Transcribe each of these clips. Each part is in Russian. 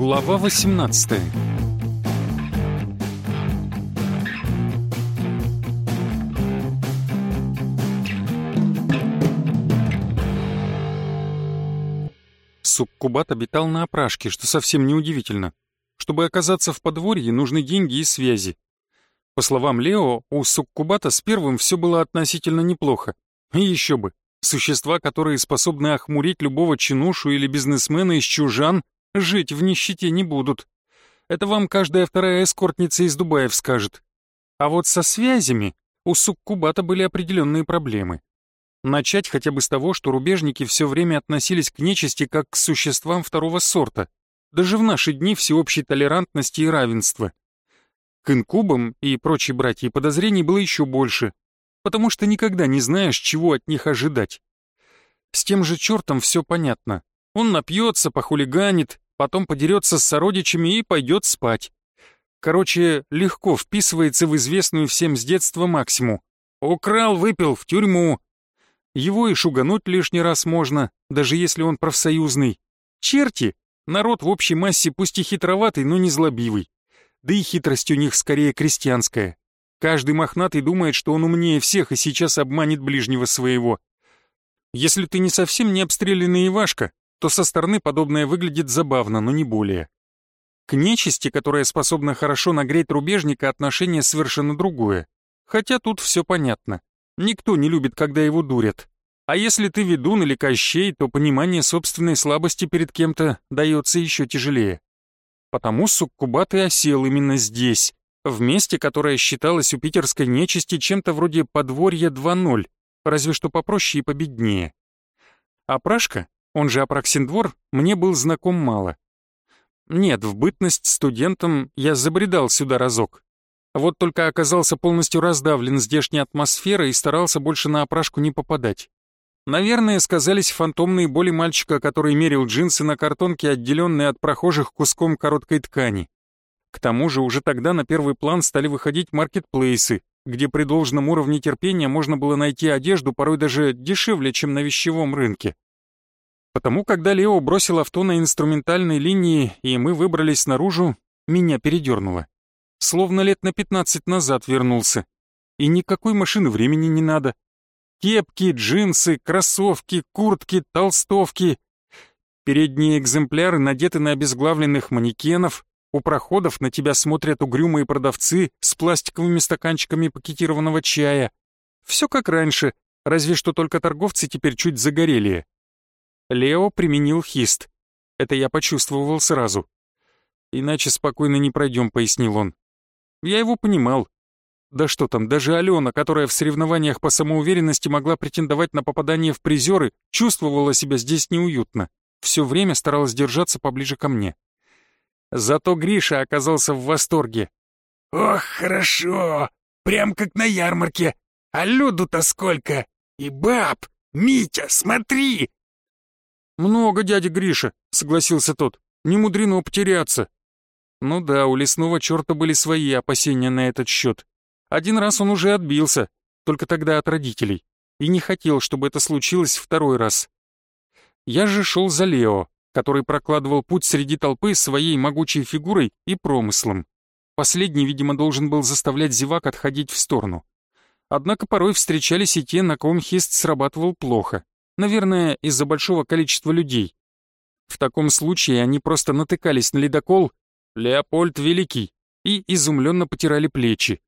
Глава 18 Суккубат обитал на опрашке, что совсем неудивительно. Чтобы оказаться в подворье, нужны деньги и связи. По словам Лео, у Суккубата с первым все было относительно неплохо. И еще бы, существа, которые способны охмурить любого чинушу или бизнесмена из чужан, жить в нищете не будут. Это вам каждая вторая эскортница из Дубаев скажет. А вот со связями у Суккубата были определенные проблемы. Начать хотя бы с того, что рубежники все время относились к нечисти как к существам второго сорта, даже в наши дни всеобщей толерантности и равенства. К инкубам и прочей братьей подозрений было еще больше, потому что никогда не знаешь, чего от них ожидать. С тем же чертом все понятно. Он напьется, похулиганит, потом подерется с сородичами и пойдет спать. Короче, легко вписывается в известную всем с детства максимум. «Украл, выпил, в тюрьму», его и шугануть лишний раз можно, даже если он профсоюзный. Черти! Народ в общей массе пусть и хитроватый, но не злобивый. Да и хитрость у них скорее крестьянская. Каждый мохнатый думает, что он умнее всех и сейчас обманет ближнего своего. Если ты не совсем не обстрелянный Ивашка, то со стороны подобное выглядит забавно, но не более. К нечисти, которая способна хорошо нагреть рубежника, отношение совершенно другое. Хотя тут все понятно. Никто не любит, когда его дурят. А если ты ведун или кощей, то понимание собственной слабости перед кем-то дается еще тяжелее. Потому суккубат и осел именно здесь, в месте, которое считалось у питерской нечисти чем-то вроде подворья 2.0, разве что попроще и победнее. А Прашка, он же Апраксиндвор, мне был знаком мало. Нет, в бытность студентом я забредал сюда разок, вот только оказался полностью раздавлен здешней атмосферой и старался больше на опрашку не попадать. Наверное, сказались фантомные боли мальчика, который мерил джинсы на картонке, отделенные от прохожих куском короткой ткани. К тому же уже тогда на первый план стали выходить маркетплейсы, где при должном уровне терпения можно было найти одежду порой даже дешевле, чем на вещевом рынке. Потому, когда Лео бросил авто на инструментальной линии, и мы выбрались наружу, меня передернуло словно лет на 15 назад вернулся. И никакой машины времени не надо. Кепки, джинсы, кроссовки, куртки, толстовки. Передние экземпляры надеты на обезглавленных манекенов, у проходов на тебя смотрят угрюмые продавцы с пластиковыми стаканчиками пакетированного чая. Все как раньше, разве что только торговцы теперь чуть загорелее. Лео применил хист. Это я почувствовал сразу. «Иначе спокойно не пройдем», — пояснил он. Я его понимал. Да что там, даже Алена, которая в соревнованиях по самоуверенности могла претендовать на попадание в призеры, чувствовала себя здесь неуютно. Все время старалась держаться поближе ко мне. Зато Гриша оказался в восторге. «Ох, хорошо! Прям как на ярмарке! А люду-то сколько! И баб! Митя, смотри!» «Много, дядя Гриша», — согласился тот. «Не мудрено потеряться. Ну да, у лесного черта были свои опасения на этот счет. Один раз он уже отбился, только тогда от родителей, и не хотел, чтобы это случилось второй раз. Я же шел за Лео, который прокладывал путь среди толпы своей могучей фигурой и промыслом. Последний, видимо, должен был заставлять зевак отходить в сторону. Однако порой встречались и те, на ком хист срабатывал плохо. Наверное, из-за большого количества людей. В таком случае они просто натыкались на ледокол Леопольд Великий, и изумленно потирали плечи.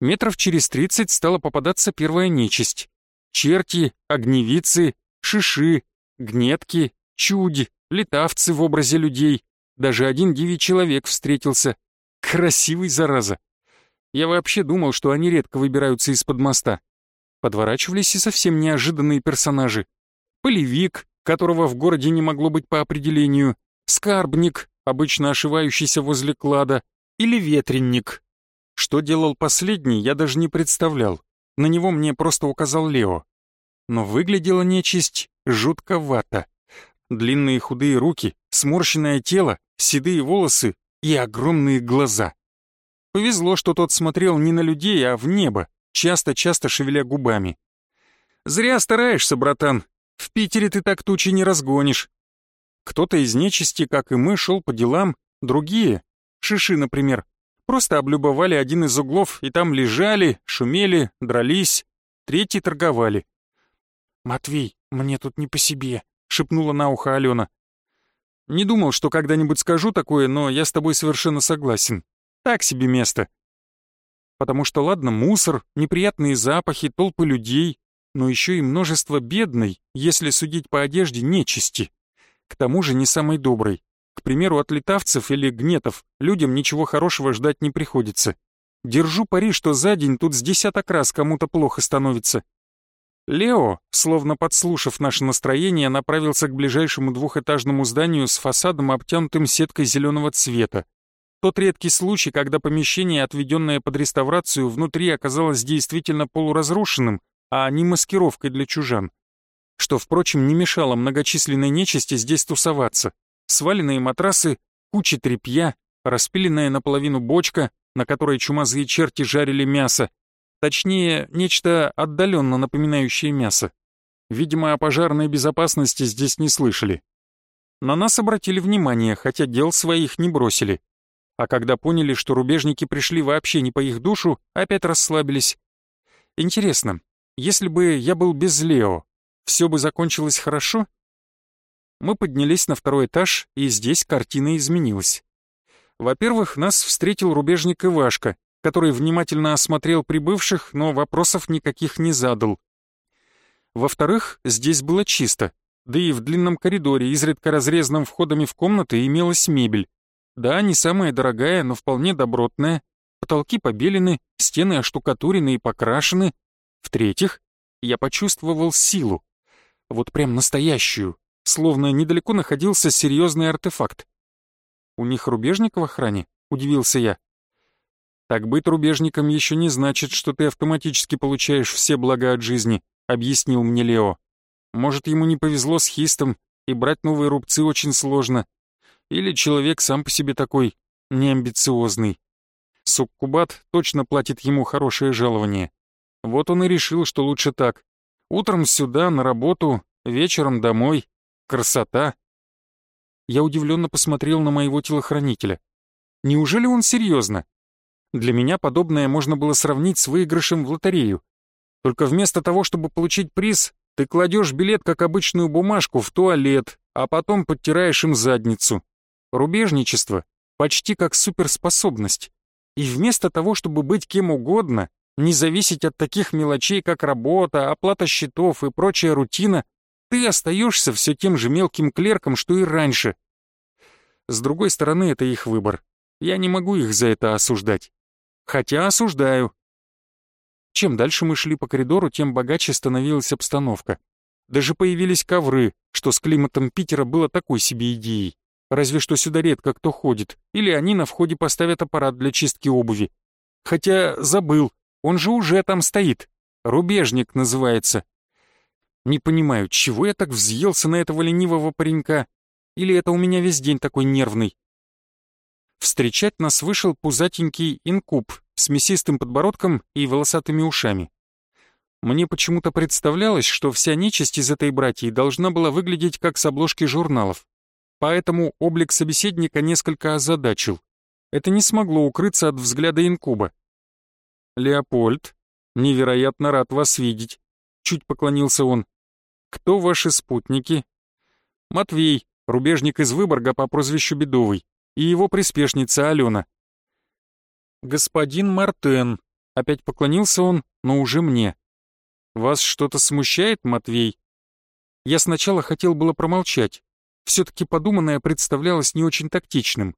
Метров через тридцать стала попадаться первая нечисть. Черти, огневицы, шиши, гнетки, чуди, летавцы в образе людей. Даже один дивий человек встретился. Красивый, зараза. Я вообще думал, что они редко выбираются из-под моста. Подворачивались и совсем неожиданные персонажи. Полевик, которого в городе не могло быть по определению, скарбник, обычно ошивающийся возле клада, или ветренник. Что делал последний, я даже не представлял. На него мне просто указал Лео. Но выглядела нечисть жутковато. Длинные худые руки, сморщенное тело, седые волосы и огромные глаза. Повезло, что тот смотрел не на людей, а в небо, часто-часто шевеля губами. «Зря стараешься, братан. В Питере ты так тучи не разгонишь. Кто-то из нечисти, как и мы, шел по делам, другие, шиши, например, просто облюбовали один из углов и там лежали, шумели, дрались, третьи торговали. «Матвей, мне тут не по себе», — шепнула на ухо Алена. «Не думал, что когда-нибудь скажу такое, но я с тобой совершенно согласен. Так себе место. Потому что, ладно, мусор, неприятные запахи, толпы людей, но еще и множество бедной, если судить по одежде, нечисти. К тому же не самой доброй. К примеру, от литавцев или гнетов людям ничего хорошего ждать не приходится. Держу пари, что за день тут с десяток раз кому-то плохо становится. Лео, словно подслушав наше настроение, направился к ближайшему двухэтажному зданию с фасадом, обтянутым сеткой зеленого цвета. Тот редкий случай, когда помещение, отведенное под реставрацию, внутри оказалось действительно полуразрушенным, а не маскировкой для чужан. Что, впрочем, не мешало многочисленной нечисти здесь тусоваться. Сваленные матрасы, куча тряпья, распиленная наполовину бочка, на которой чумазые черти жарили мясо, точнее, нечто отдаленно напоминающее мясо. Видимо, о пожарной безопасности здесь не слышали. На нас обратили внимание, хотя дел своих не бросили. А когда поняли, что рубежники пришли вообще не по их душу, опять расслабились. Интересно, если бы я был без Лео, все бы закончилось хорошо? Мы поднялись на второй этаж, и здесь картина изменилась. Во-первых, нас встретил рубежник Ивашка, который внимательно осмотрел прибывших, но вопросов никаких не задал. Во-вторых, здесь было чисто, да и в длинном коридоре, изредка разрезанном входами в комнаты, имелась мебель. Да, не самая дорогая, но вполне добротная. Потолки побелены, стены оштукатурены и покрашены, в-третьих, я почувствовал силу. Вот прям настоящую, словно недалеко находился серьезный артефакт. «У них рубежник в охране?» — удивился я. «Так быть рубежником еще не значит, что ты автоматически получаешь все блага от жизни», — объяснил мне Лео. «Может, ему не повезло с хистом, и брать новые рубцы очень сложно. Или человек сам по себе такой, неамбициозный. Суккубат точно платит ему хорошее жалование. Вот он и решил, что лучше так. Утром сюда, на работу, вечером домой. Красота. Я удивленно посмотрел на моего телохранителя. Неужели он серьезно? Для меня подобное можно было сравнить с выигрышем в лотерею. Только вместо того, чтобы получить приз, ты кладешь билет как обычную бумажку в туалет, а потом подтираешь им задницу. Рубежничество почти как суперспособность. И вместо того, чтобы быть кем угодно, не зависеть от таких мелочей, как работа, оплата счетов и прочая рутина, ты остаешься все тем же мелким клерком, что и раньше. С другой стороны, это их выбор. Я не могу их за это осуждать. Хотя осуждаю. Чем дальше мы шли по коридору, тем богаче становилась обстановка. Даже появились ковры, что с климатом Питера было такой себе идеей. Разве что сюда редко кто ходит, или они на входе поставят аппарат для чистки обуви. Хотя забыл, он же уже там стоит. Рубежник называется. Не понимаю, чего я так взъелся на этого ленивого паренька? Или это у меня весь день такой нервный? Встречать нас вышел пузатенький инкуб с мясистым подбородком и волосатыми ушами. Мне почему-то представлялось, что вся нечисть из этой братьи должна была выглядеть как с обложки журналов. Поэтому облик собеседника несколько озадачил. Это не смогло укрыться от взгляда инкуба. «Леопольд, невероятно рад вас видеть», — чуть поклонился он. «Кто ваши спутники?» «Матвей, рубежник из Выборга по прозвищу Бедовый, и его приспешница Алена». «Господин Мартен», — опять поклонился он, но уже мне. «Вас что-то смущает, Матвей?» Я сначала хотел было промолчать. Все-таки подуманное представлялось не очень тактичным.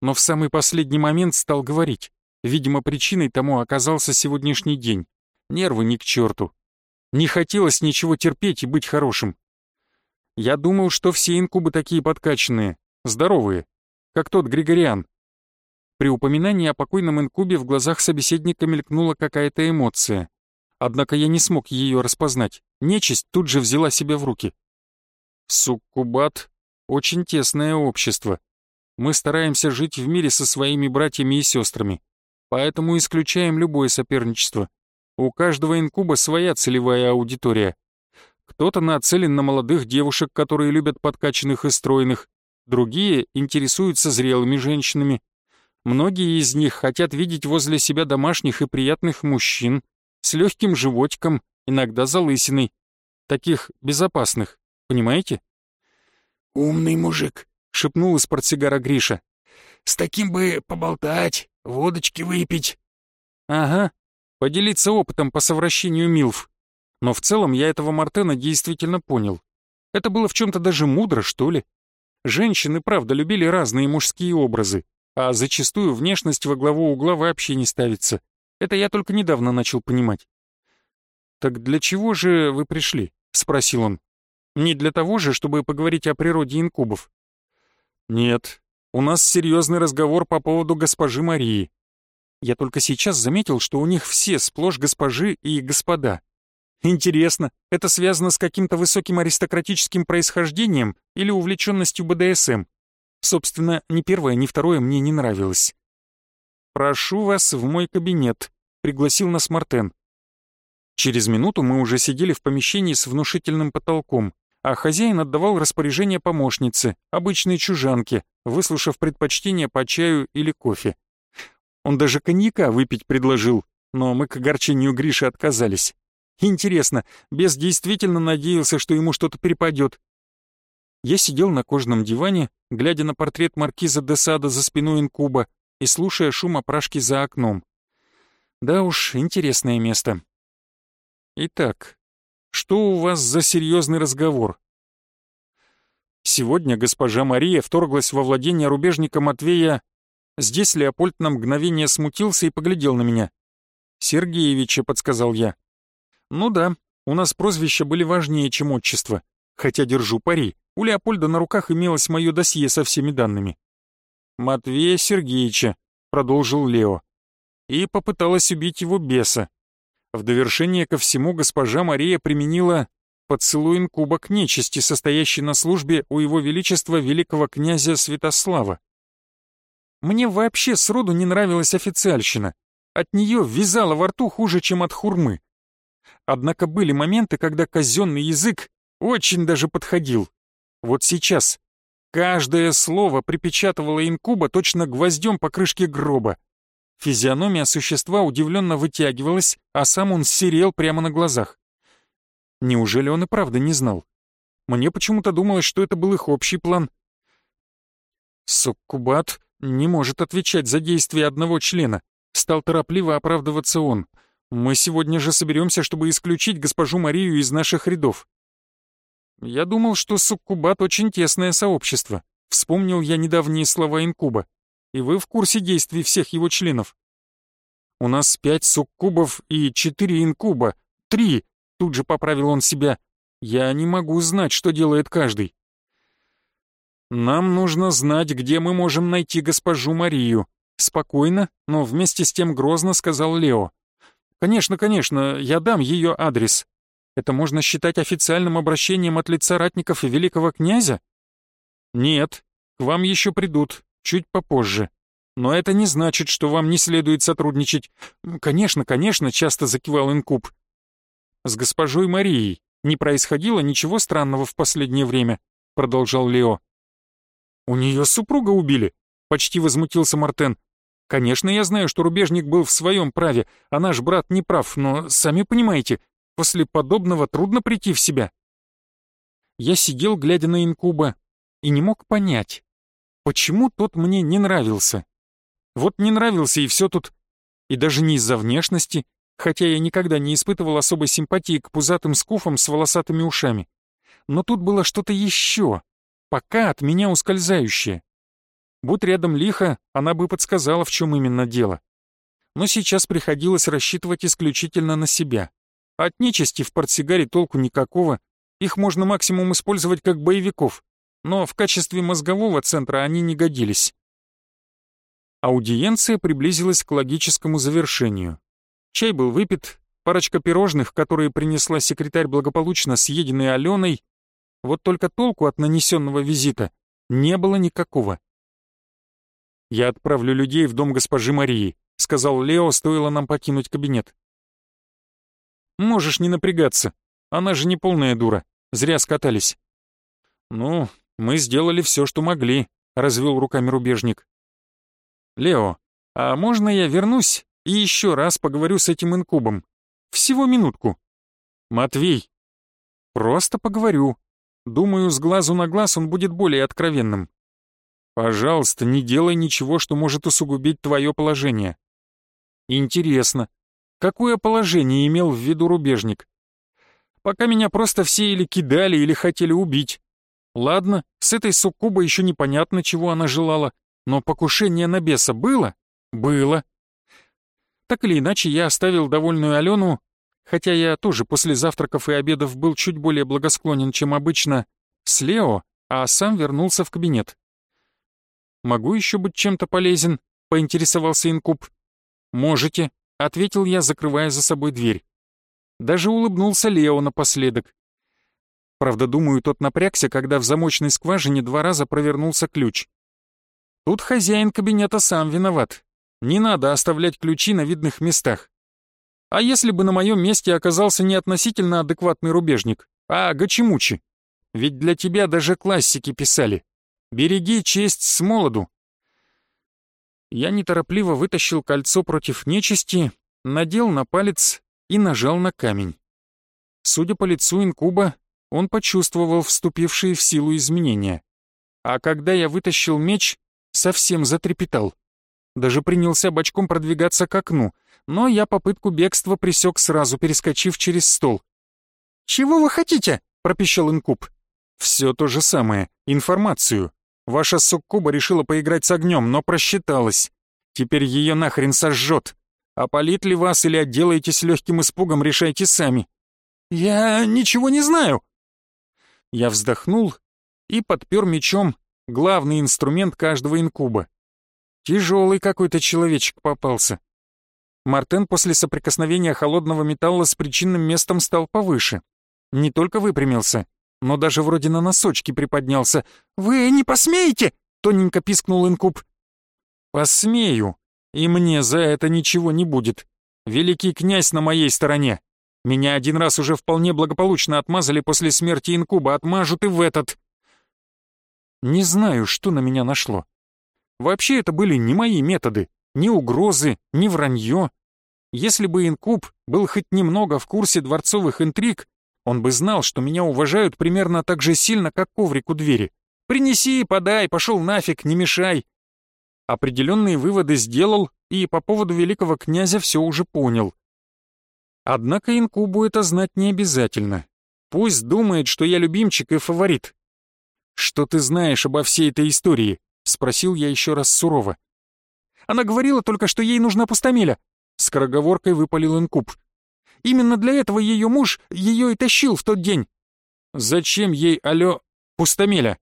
Но в самый последний момент стал говорить. Видимо, причиной тому оказался сегодняшний день. Нервы ни к черту. Не хотелось ничего терпеть и быть хорошим. Я думал, что все инкубы такие подкачанные, здоровые, как тот Григориан. При упоминании о покойном инкубе в глазах собеседника мелькнула какая-то эмоция. Однако я не смог ее распознать. Нечисть тут же взяла себя в руки. Суккубат — очень тесное общество. Мы стараемся жить в мире со своими братьями и сестрами поэтому исключаем любое соперничество. У каждого инкуба своя целевая аудитория. Кто Кто-то нацелен на молодых девушек, которые любят подкачанных и стройных, другие интересуются зрелыми женщинами. Многие из них хотят видеть возле себя домашних и приятных мужчин с легким животиком, иногда залысиной, таких безопасных, понимаете? «Умный мужик», — шепнул из портсигара Гриша. «С таким бы поболтать, водочки выпить». «Ага, поделиться опытом по совращению Милф. Но в целом я этого Мартена действительно понял. Это было в чем-то даже мудро, что ли. Женщины, правда, любили разные мужские образы, а зачастую внешность во главу угла вообще не ставится. Это я только недавно начал понимать. «Так для чего же вы пришли?» — спросил он. «Не для того же, чтобы поговорить о природе инкубов?» «Нет, у нас серьезный разговор по поводу госпожи Марии. Я только сейчас заметил, что у них все сплошь госпожи и господа. Интересно, это связано с каким-то высоким аристократическим происхождением или увлеченностью БДСМ? Собственно, ни первое, ни второе мне не нравилось. «Прошу вас в мой кабинет», — пригласил нас Мартен. Через минуту мы уже сидели в помещении с внушительным потолком, а хозяин отдавал распоряжение помощнице, обычной чужанке, выслушав предпочтение по чаю или кофе. Он даже коньяка выпить предложил, но мы к огорчению Гриши отказались. Интересно, бес действительно надеялся, что ему что-то перепадет. Я сидел на кожаном диване, глядя на портрет маркиза де Сада за спиной инкуба и слушая шум опрашки за окном. Да уж, интересное место. Итак, что у вас за серьезный разговор? Сегодня госпожа Мария вторглась во владение рубежника Матвея. Здесь Леопольд на мгновение смутился и поглядел на меня. «Сергеевича», — подсказал я. «Ну да, у нас прозвища были важнее, чем отчество. Хотя держу пари, у Леопольда на руках имелось мое досье со всеми данными». «Матвея Сергеевича», — продолжил Лео. «И попыталась убить его беса. В довершение ко всему госпожа Мария применила поцелуй инкуба к нечисти, состоящей на службе у его величества великого князя Святослава. Мне вообще сроду не нравилась официальщина. От нее вязало во рту хуже, чем от хурмы. Однако были моменты, когда казенный язык очень даже подходил. Вот сейчас каждое слово припечатывало инкуба точно гвоздем по крышке гроба. Физиономия существа удивленно вытягивалась, а сам он серел прямо на глазах. Неужели он и правда не знал? Мне почему-то думалось, что это был их общий план. Суккубат не может отвечать за действия одного члена. Стал торопливо оправдываться он. Мы сегодня же соберемся, чтобы исключить госпожу Марию из наших рядов. Я думал, что суккубат очень тесное сообщество. Вспомнил я недавние слова инкуба и вы в курсе действий всех его членов. У нас пять суккубов и четыре инкуба. Три, тут же поправил он себя. Я не могу знать, что делает каждый. Нам нужно знать, где мы можем найти госпожу Марию. Спокойно, но вместе с тем грозно сказал Лео. Конечно, конечно, я дам ее адрес. Это можно считать официальным обращением от лица ратников и великого князя? Нет, к вам еще придут, чуть попозже. Но это не значит, что вам не следует сотрудничать. Конечно, конечно, часто закивал Инкуб. С госпожой Марией не происходило ничего странного в последнее время, продолжал Лео. У нее супруга убили, почти возмутился Мартен. Конечно, я знаю, что рубежник был в своем праве, а наш брат не прав, но, сами понимаете, после подобного трудно прийти в себя. Я сидел, глядя на инкуба, и не мог понять, Почему тот мне не нравился? Вот не нравился и все тут. И даже не из-за внешности, хотя я никогда не испытывал особой симпатии к пузатым скуфам с волосатыми ушами. Но тут было что-то еще, пока от меня ускользающее. Будь рядом лихо, она бы подсказала, в чем именно дело. Но сейчас приходилось рассчитывать исключительно на себя. От нечисти в портсигаре толку никакого, их можно максимум использовать как боевиков но в качестве мозгового центра они не годились. Аудиенция приблизилась к логическому завершению. Чай был выпит, парочка пирожных, которые принесла секретарь благополучно съеденные Аленой, вот только толку от нанесенного визита не было никакого. «Я отправлю людей в дом госпожи Марии», — сказал Лео, стоило нам покинуть кабинет. «Можешь не напрягаться, она же не полная дура», Зря скатались». «Ну, мы сделали все, что могли», — развел руками рубежник. «Лео, а можно я вернусь и еще раз поговорю с этим инкубом? Всего минутку». «Матвей». «Просто поговорю. Думаю, с глазу на глаз он будет более откровенным». «Пожалуйста, не делай ничего, что может усугубить твое положение». «Интересно, какое положение имел в виду рубежник?» «Пока меня просто все или кидали, или хотели убить. Ладно, с этой суккубой еще непонятно, чего она желала, но покушение на беса было? Было. Так или иначе, я оставил довольную Алену, хотя я тоже после завтраков и обедов был чуть более благосклонен, чем обычно, с Лео, а сам вернулся в кабинет. «Могу еще быть чем-то полезен?» — поинтересовался инкуб. «Можете», — ответил я, закрывая за собой дверь. Даже улыбнулся Лео напоследок. Правда, думаю, тот напрягся, когда в замочной скважине два раза провернулся ключ. Тут хозяин кабинета сам виноват. Не надо оставлять ключи на видных местах. А если бы на моем месте оказался не относительно адекватный рубежник, а Гачимучи? Ведь для тебя даже классики писали. «Береги честь с молоду». Я неторопливо вытащил кольцо против нечисти, надел на палец и нажал на камень. Судя по лицу инкуба, он почувствовал вступившие в силу изменения. А когда я вытащил меч, совсем затрепетал. Даже принялся бочком продвигаться к окну, но я попытку бегства присек сразу, перескочив через стол. «Чего вы хотите?» — пропищал инкуб. «Все то же самое. Информацию. Ваша суккуба решила поиграть с огнем, но просчиталась. Теперь ее нахрен сожжет. Опалит ли вас или отделаетесь легким испугом, решайте сами». «Я ничего не знаю», я вздохнул и подпер мечом главный инструмент каждого инкуба. Тяжелый какой-то человечек попался. Мартен после соприкосновения холодного металла с причинным местом стал повыше. Не только выпрямился, но даже вроде на носочки приподнялся. «Вы не посмеете?» — тоненько пискнул инкуб. «Посмею, и мне за это ничего не будет. Великий князь на моей стороне. Меня один раз уже вполне благополучно отмазали после смерти инкуба, отмажут и в этот. Не знаю, что на меня нашло. Вообще это были не мои методы, ни угрозы, ни вранье. Если бы инкуб был хоть немного в курсе дворцовых интриг, он бы знал, что меня уважают примерно так же сильно, как коврик у двери. Принеси, подай, пошел нафиг, не мешай. Определенные выводы сделал и по поводу великого князя все уже понял. Однако инкубу это знать не обязательно. Пусть думает, что я любимчик и фаворит. «Что ты знаешь обо всей этой истории?» — спросил я еще раз сурово. «Она говорила только, что ей нужна пустомеля», — скороговоркой выпалил инкуб. «Именно для этого ее муж ее и тащил в тот день». «Зачем ей, алё, пустомеля?»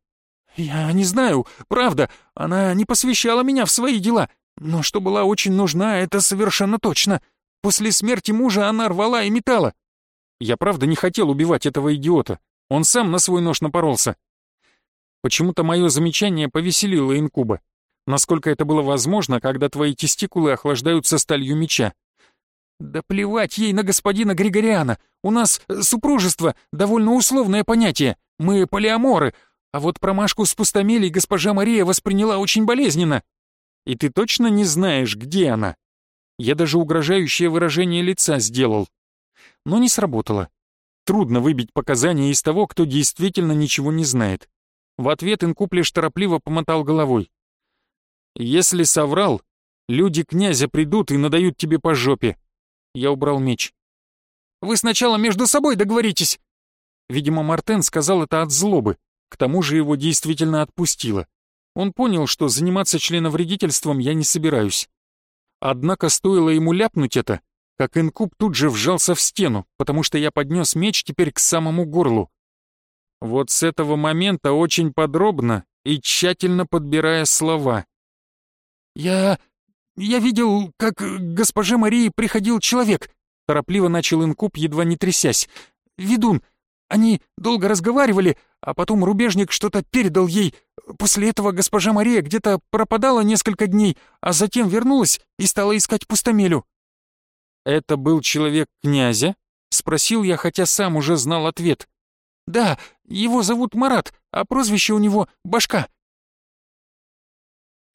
«Я не знаю, правда, она не посвящала меня в свои дела, но что была очень нужна, это совершенно точно. После смерти мужа она рвала и метала. Я правда не хотел убивать этого идиота. Он сам на свой нож напоролся. Почему-то мое замечание повеселило инкуба. Насколько это было возможно, когда твои тестикулы охлаждаются сталью меча. Да плевать ей на господина Григориана. У нас супружество — довольно условное понятие. Мы полиаморы. А вот промашку с пустомелей госпожа Мария восприняла очень болезненно. И ты точно не знаешь, где она? Я даже угрожающее выражение лица сделал. Но не сработало. Трудно выбить показания из того, кто действительно ничего не знает. В ответ инкуб лишь торопливо помотал головой. «Если соврал, люди князя придут и надают тебе по жопе». Я убрал меч. «Вы сначала между собой договоритесь!» Видимо, Мартен сказал это от злобы, к тому же его действительно отпустило. Он понял, что заниматься членовредительством я не собираюсь. Однако стоило ему ляпнуть это, как инкуб тут же вжался в стену, потому что я поднес меч теперь к самому горлу. Вот с этого момента очень подробно и тщательно подбирая слова. «Я... я видел, как к госпоже Марии приходил человек», торопливо начал инкуб, едва не трясясь. «Ведун, они долго разговаривали, а потом рубежник что-то передал ей. После этого госпожа Мария где-то пропадала несколько дней, а затем вернулась и стала искать пустомелю». «Это был человек князя?» — спросил я, хотя сам уже знал ответ. Да, его зовут Марат, а прозвище у него Башка.